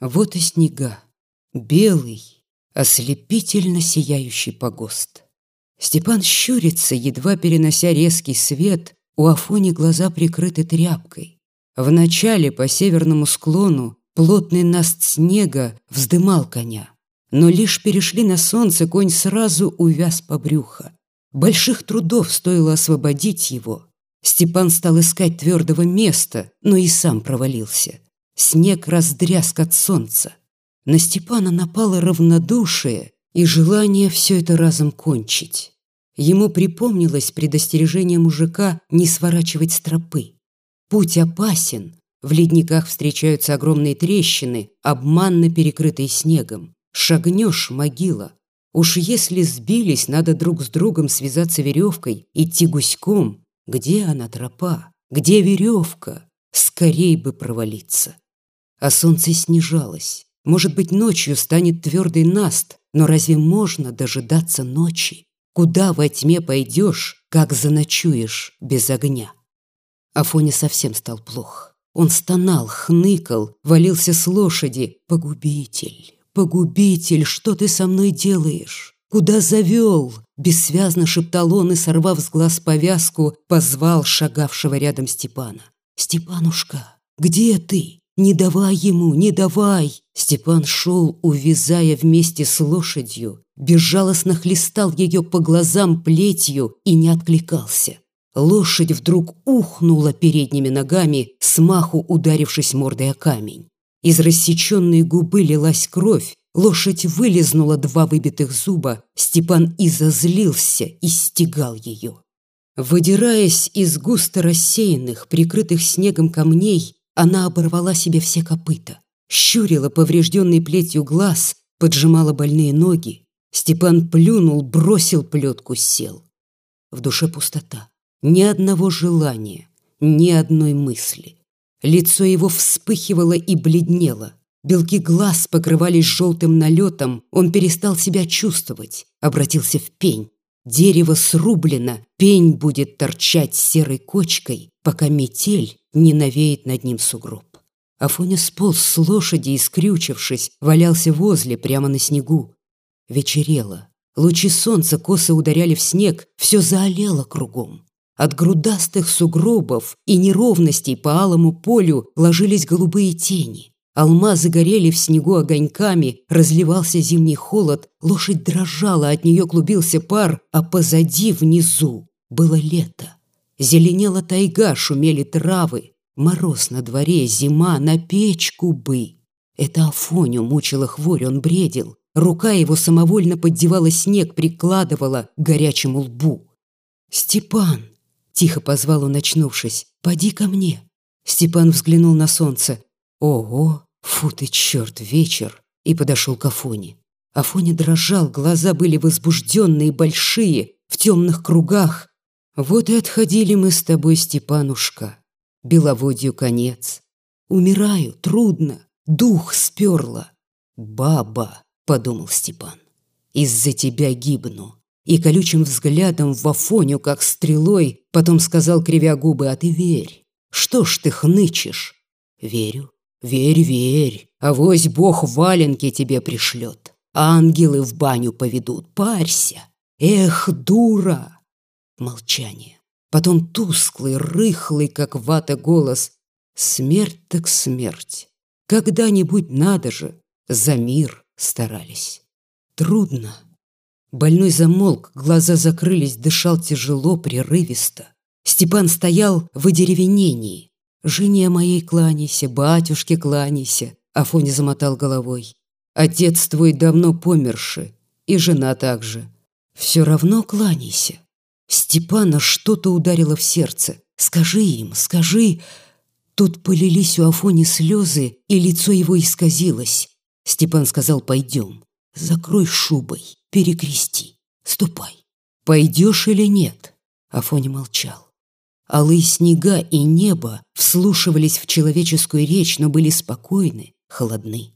Вот и снега. Белый, ослепительно сияющий погост. Степан щурится, едва перенося резкий свет, у Афони глаза прикрыты тряпкой. Вначале по северному склону плотный наст снега вздымал коня. Но лишь перешли на солнце, конь сразу увяз по брюхо. Больших трудов стоило освободить его. Степан стал искать твердого места, но и сам провалился. Снег раздрязг от солнца. На Степана напало равнодушие и желание все это разом кончить. Ему припомнилось предостережение мужика не сворачивать с тропы. Путь опасен, в ледниках встречаются огромные трещины, обманно перекрытые снегом. Шагнешь – могила. Уж если сбились, надо друг с другом связаться веревкой, идти гуськом. Где она тропа? Где веревка? Скорей бы провалиться. А солнце снижалось. Может быть, ночью станет твердый наст, но разве можно дожидаться ночи? Куда во тьме пойдешь, как заночуешь без огня? Афоне совсем стал плох. Он стонал, хныкал, валился с лошади. «Погубитель, погубитель, что ты со мной делаешь? Куда завел?» Бессвязно шептал он и, сорвав с глаз повязку, позвал шагавшего рядом Степана. «Степанушка, где ты? Не давай ему, не давай!» Степан шел, увязая вместе с лошадью, безжалостно хлестал ее по глазам плетью и не откликался. Лошадь вдруг ухнула передними ногами, смаху ударившись мордой о камень. Из рассеченной губы лилась кровь, лошадь вылезнула два выбитых зуба, Степан и и стегал ее. Выдираясь из густо рассеянных, прикрытых снегом камней, она оборвала себе все копыта, щурила поврежденный плетью глаз, поджимала больные ноги. Степан плюнул, бросил плетку, сел. В душе пустота. Ни одного желания, ни одной мысли. Лицо его вспыхивало и бледнело. Белки глаз покрывались желтым налетом, он перестал себя чувствовать, обратился в пень. Дерево срублено, пень будет торчать серой кочкой, пока метель не навеет над ним сугроб. Афоня сполз с лошади и, скрючившись, валялся возле, прямо на снегу. Вечерело. Лучи солнца косо ударяли в снег, все заолело кругом. От грудастых сугробов и неровностей по алому полю ложились голубые тени. Алмазы горели в снегу огоньками, разливался зимний холод, лошадь дрожала, от нее клубился пар, а позади, внизу, было лето. Зеленела тайга, шумели травы. Мороз на дворе, зима, на печку бы. Это Афоню мучила хворь, он бредил. Рука его самовольно поддевала снег, прикладывала к горячему лбу. «Степан!» Тихо позвал он, очнувшись. «Поди ко мне». Степан взглянул на солнце. «Ого, фу ты, черт, вечер!» И подошел к Афоне. Афоне дрожал, глаза были возбужденные, большие, в темных кругах. «Вот и отходили мы с тобой, Степанушка. Беловодью конец. Умираю, трудно, дух сперла». «Баба», — подумал Степан, — «из-за тебя гибну и колючим взглядом в Афоню, как стрелой, потом сказал, кривя губы, «А ты верь! Что ж ты хнычешь?» «Верю, верь, верь, авось Бог валенки тебе пришлет, ангелы в баню поведут, парься! Эх, дура!» Молчание. Потом тусклый, рыхлый, как вата голос. Смерть так смерть. Когда-нибудь надо же, за мир старались. Трудно, Больной замолк, глаза закрылись, дышал тяжело, прерывисто. Степан стоял в одеревенении. «Жене моей кланяйся, батюшке кланяйся», Афоня замотал головой. «Отец твой давно померши, и жена также. Все равно кланяйся». Степана что-то ударило в сердце. «Скажи им, скажи...» Тут полились у Афони слезы, и лицо его исказилось. Степан сказал «пойдем». Закрой шубой, перекрести, ступай. Пойдешь или нет? Афоня молчал. Алые снега и небо вслушивались в человеческую речь, но были спокойны, холодны.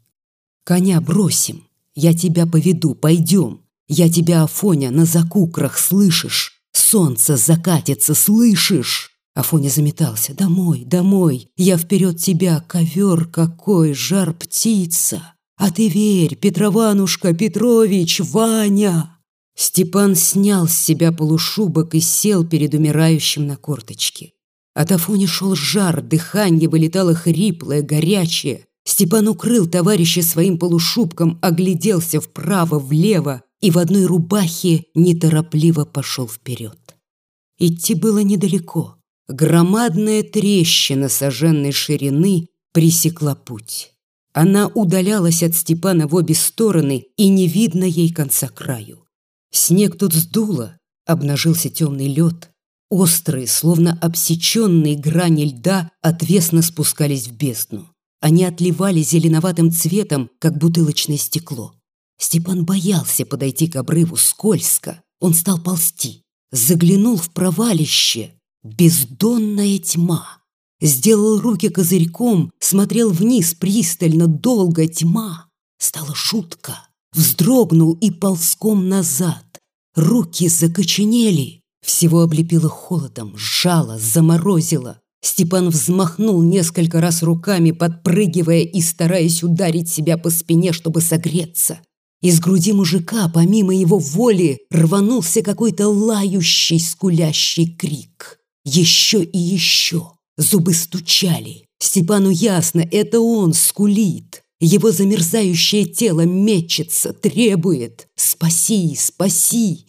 Коня бросим, я тебя поведу, пойдем. Я тебя, Афоня, на закукрах слышишь? Солнце закатится, слышишь? Афоня заметался. «Домой, домой! Я вперед тебя! Ковер какой! Жар птица! А ты верь, Петрованушка, Петрович, Ваня!» Степан снял с себя полушубок и сел перед умирающим на корточке. От Афони шел жар, дыхание вылетало хриплое, горячее. Степан укрыл товарища своим полушубком, огляделся вправо-влево и в одной рубахе неторопливо пошел вперед. Идти было недалеко. Громадная трещина сожженной ширины пресекла путь. Она удалялась от Степана в обе стороны, и не видно ей конца краю. Снег тут сдуло, обнажился темный лед. Острые, словно обсеченные грани льда, отвесно спускались в бездну. Они отливали зеленоватым цветом, как бутылочное стекло. Степан боялся подойти к обрыву скользко. Он стал ползти. Заглянул в провалище. Бездонная тьма. Сделал руки козырьком, смотрел вниз пристально, долго тьма. Стало жутко. Вздрогнул и ползком назад. Руки закоченели. Всего облепило холодом, сжало, заморозило. Степан взмахнул несколько раз руками, подпрыгивая и стараясь ударить себя по спине, чтобы согреться. Из груди мужика, помимо его воли, рванулся какой-то лающий, скулящий крик. Еще и еще. Зубы стучали. Степану ясно, это он скулит. Его замерзающее тело мечется, требует «Спаси, спаси!».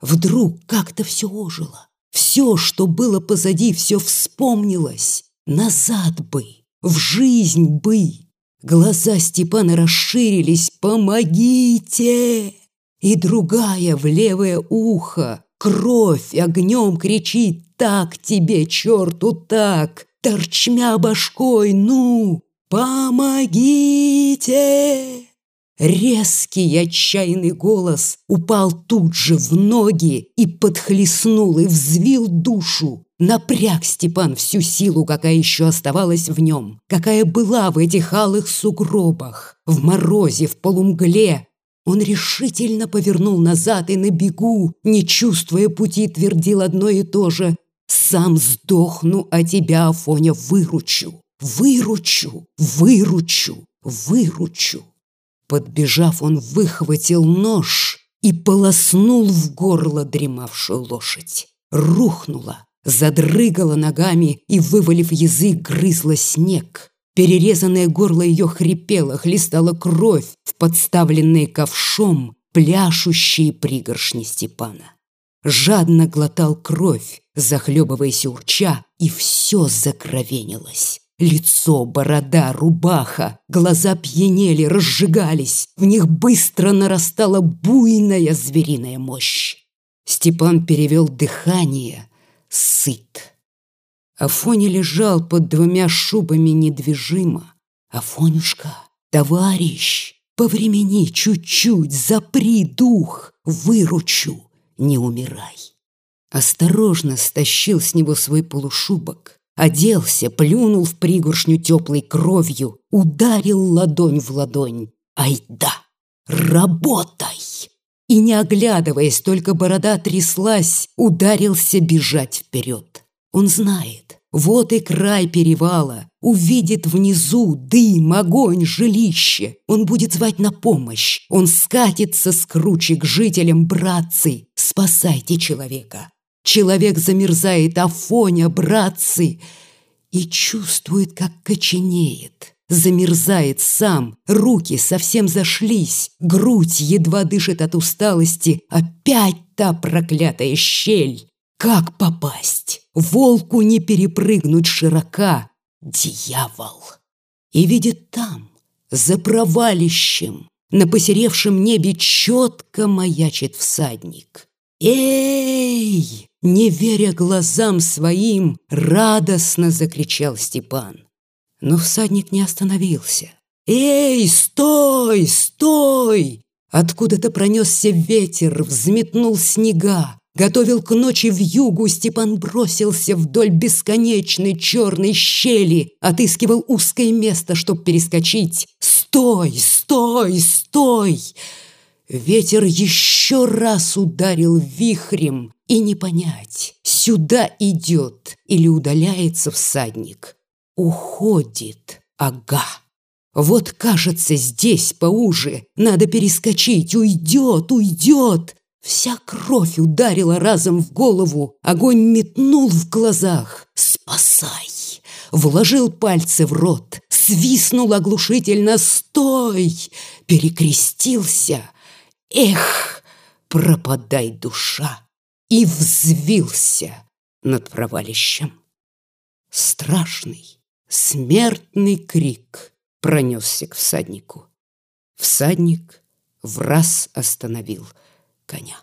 Вдруг как-то все ожило. Все, что было позади, все вспомнилось. Назад бы, в жизнь бы. Глаза Степана расширились «Помогите!» И другая в левое ухо Кровь огнем кричит «Так тебе, черту, так!» Торчмя башкой, ну, помогите! Резкий отчаянный голос упал тут же в ноги и подхлестнул и взвил душу. Напряг Степан всю силу, какая еще оставалась в нем, какая была в этих алых сугробах, в морозе, в полумгле. Он решительно повернул назад и на бегу, не чувствуя пути, твердил одно и то же «Сам сдохну, а тебя, Афоня, выручу, выручу, выручу, выручу». Подбежав, он выхватил нож и полоснул в горло дремавшую лошадь. Рухнула, задрыгала ногами и, вывалив язык, грызла снег. Перерезанное горло ее хрипело, хлестала кровь в подставленные ковшом пляшущие пригоршни Степана. Жадно глотал кровь, захлебываясь урча, и все закровенилось. Лицо, борода, рубаха, глаза пьянели, разжигались, в них быстро нарастала буйная звериная мощь. Степан перевел дыхание, сыт. Афоня лежал под двумя шубами недвижимо. «Афонюшка, товарищ, повремени чуть-чуть, запри дух, выручу, не умирай». Осторожно стащил с него свой полушубок, Оделся, плюнул в пригоршню теплой кровью, ударил ладонь в ладонь. Ай да, работай! И не оглядываясь, только борода тряслась, ударился бежать вперед. Он знает, вот и край перевала, увидит внизу дым, огонь, жилище. Он будет звать на помощь, он скатится с кручи к жителям, братцы, спасайте человека. Человек замерзает, Афоня, братцы, и чувствует, как коченеет. Замерзает сам, руки совсем зашлись, грудь едва дышит от усталости, опять та проклятая щель. Как попасть? Волку не перепрыгнуть широка. Дьявол! И видит там, за провалищем, на посеревшем небе четко маячит всадник. «Эй!» Не веря глазам своим, радостно закричал Степан. Но всадник не остановился. «Эй, стой, стой!» Откуда-то пронесся ветер, взметнул снега. Готовил к ночи в югу, Степан бросился вдоль бесконечной черной щели, отыскивал узкое место, чтоб перескочить. «Стой, стой, стой!» Ветер еще раз ударил вихрем, и не понять, сюда идет или удаляется всадник. Уходит, ага. Вот, кажется, здесь поуже. Надо перескочить, уйдет, уйдет. Вся кровь ударила разом в голову, огонь метнул в глазах. «Спасай!» Вложил пальцы в рот, свистнул оглушительно «Стой!» Перекрестился. «Эх, пропадай, душа!» И взвился над провалищем. Страшный, смертный крик пронесся к всаднику. Всадник в раз остановил – коня.